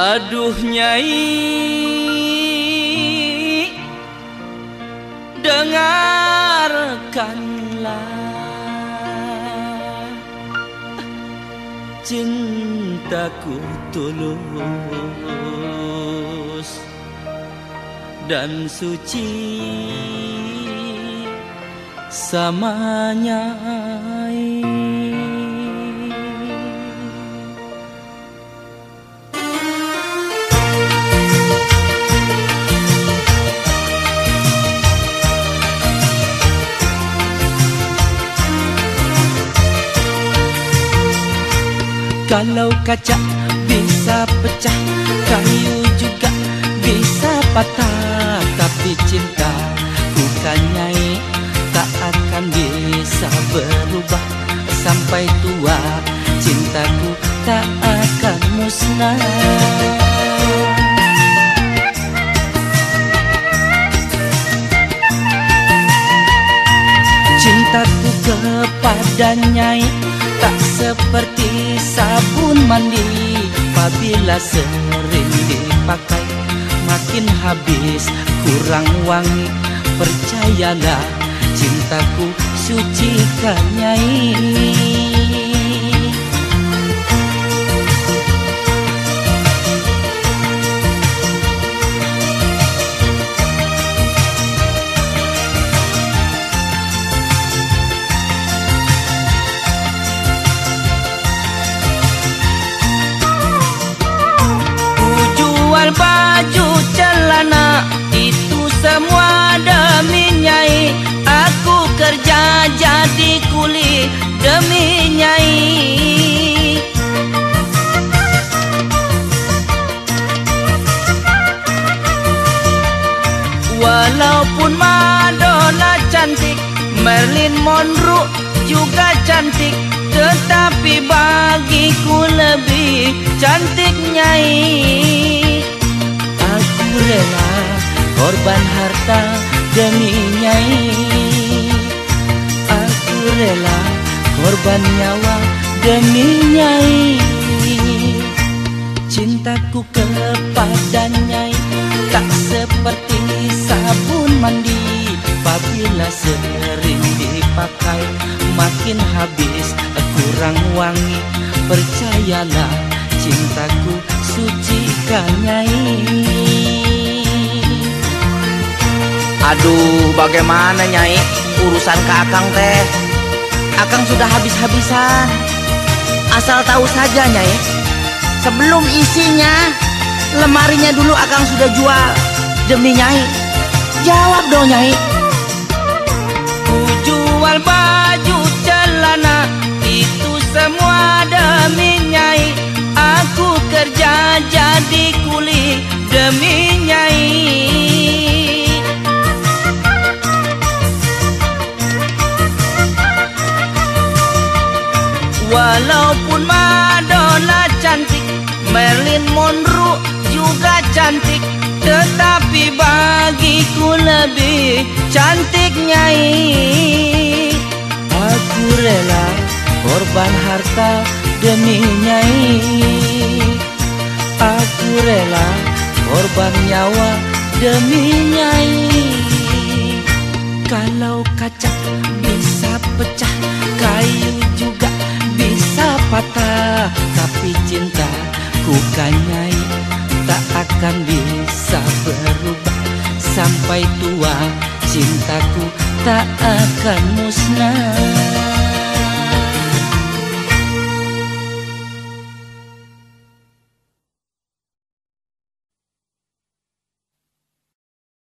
Aduh nyai. Dengarkanlah Cintaku tulus Dan suci Samanya Kalau kaca bisa pecah Kayu juga bisa patah. Tapi cinta bukan nyai Tak akan bisa berubah. Sampai tua cintaku tak akan musnah. Cintaku kepada nyai Tak seperti sabun mandi. Apabila sering dipakai Makin habis. Kurang wangi Percayalah cintaku suci kan nyai semua demi nyai. Aku kerja jadi kuli demi nyai. Walaupun Madonna cantik Merlin Monroe juga cantik Tetapi bagiku lebih cantik nyai rela korban nyawa demi nyai Cintaku kepada nyai tak seperti sabun mandi Apabila sering dipakai makin habis kurang wangi Percayalah cintaku suci nyai Aduh, bagaimana Nyai? Urusan ke Akang teh. Akang sudah habis-habisan. Asal tahu saja Nyai. Sebelum isinya, lemarinya dulu Akang sudah jual demi Nyai. Jawab dong Nyai. Walaupun Madonna cantik Marilyn Monroe juga cantik Tetapi bagiku lebih cantik Nyai. Aku rela korban harta demi Nyai. Aku rela korban nyawa demi Nyai. Kalau kaca bisa pecah Kayu patah Tapi cinta ku kanyai Tak akan bisa berubah. Sampai tua cintaku tak akan musnah